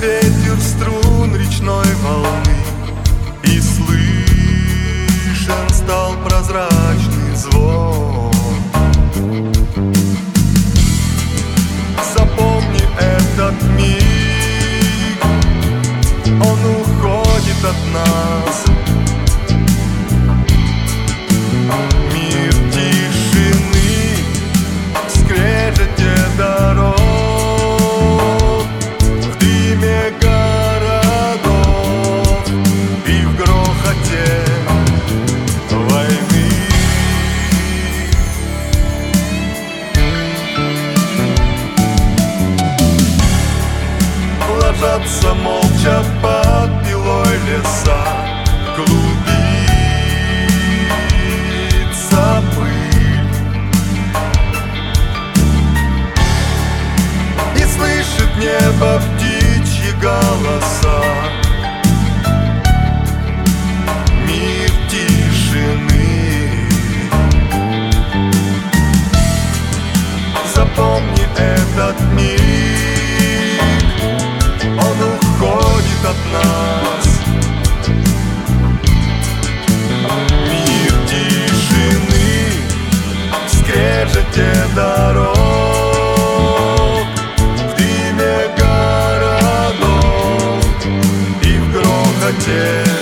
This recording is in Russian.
ветер струн речной волны И слышен стал прозрачный звон. Запомни этот мир. ложатся молча под пилой леса. Клубится пыль. И слышит небо птичьи голоса. forget.